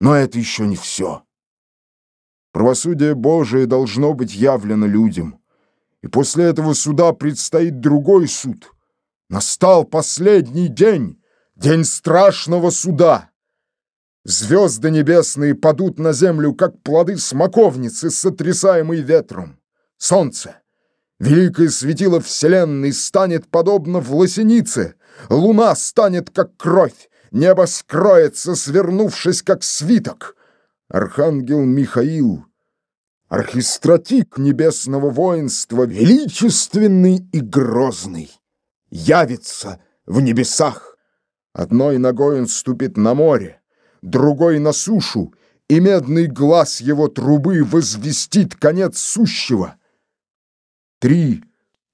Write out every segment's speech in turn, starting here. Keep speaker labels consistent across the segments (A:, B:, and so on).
A: Но это еще не все. Правосудие Божие должно быть явлено людям, и после этого суда предстоит другой суд. Настал последний день, день страшного суда. Звезды небесные падут на землю, как плоды смоковницы, сотрясаемой ветром. Солнце, великое светило вселенной, станет подобно власенице, луна станет, как кровь, небо скроется, свернувшись, как свиток. Архангел Михаил, архистратик небесного воинства, величественный и грозный, явится в небесах. Одной ногой он ступит на море, другой на сушу, и медный глаз его трубы возвестит конец сущего. Три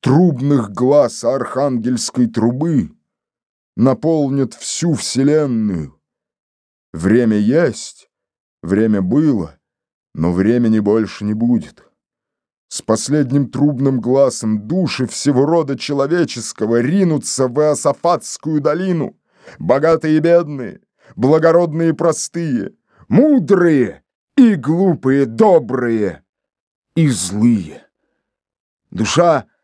A: трубных глаза архангельской трубы наполнят всю вселенную. Время есть, время было, но времени больше не будет. С последним трубным глазом души всего рода человеческого ринутся в Иосафатскую долину, богатые и бедные, благородные и простые, мудрые и глупые, добрые и злые. Душа —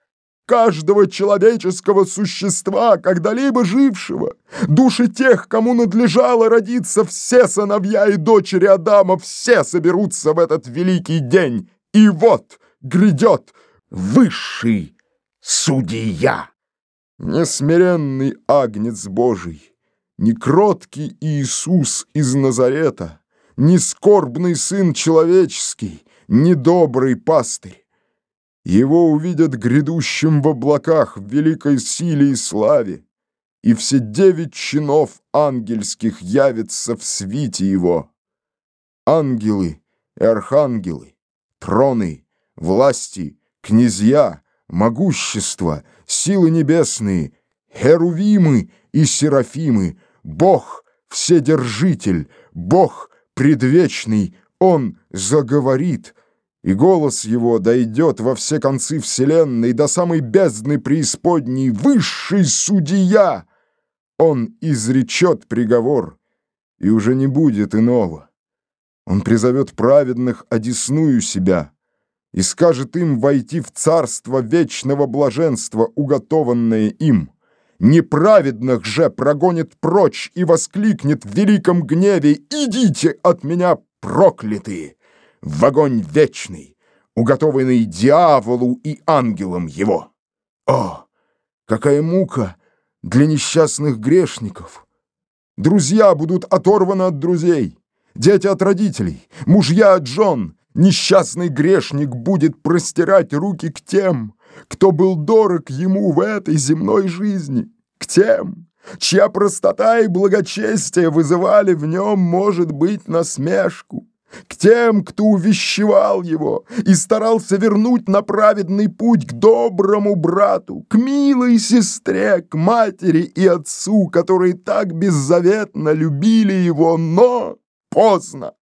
A: каждого человеческого существа, когда-либо жившего. Души тех, кому надлежало родиться, все сыновья и дочери Адама, все соберутся в этот великий день. И вот грядет высший судья. Несмиренный агнец Божий, не кроткий Иисус из Назарета, не скорбный сын человеческий, не добрый пастырь. Его увидят грядущим в облаках в великой силе и славе, и все девять чинов ангельских явятся в свите его. Ангелы и архангелы, троны, власти, князья, могущества, силы небесные, херувимы и серафимы, Бог Вседержитель, Бог предвечный, Он заговорит — и голос его дойдет во все концы вселенной, до самой бездны преисподней, высший судья. Он изречет приговор, и уже не будет иного. Он призовет праведных, одесную себя, и скажет им войти в царство вечного блаженства, уготованное им. Неправедных же прогонит прочь и воскликнет в великом гневе «Идите от меня, проклятые!» В огонь вечный, уготованный дьяволу и ангелам его. О, какая мука для несчастных грешников! Друзья будут оторваны от друзей, дети от родителей, мужья от жен. Несчастный грешник будет простирать руки к тем, кто был дорог ему в этой земной жизни, к тем, чья простота и благочестие вызывали в нем, может быть, насмешку к тем, кто увещевал его и старался вернуть на праведный путь к доброму брату, к милой сестре, к матери и отцу, которые так беззаветно любили его, но поздно.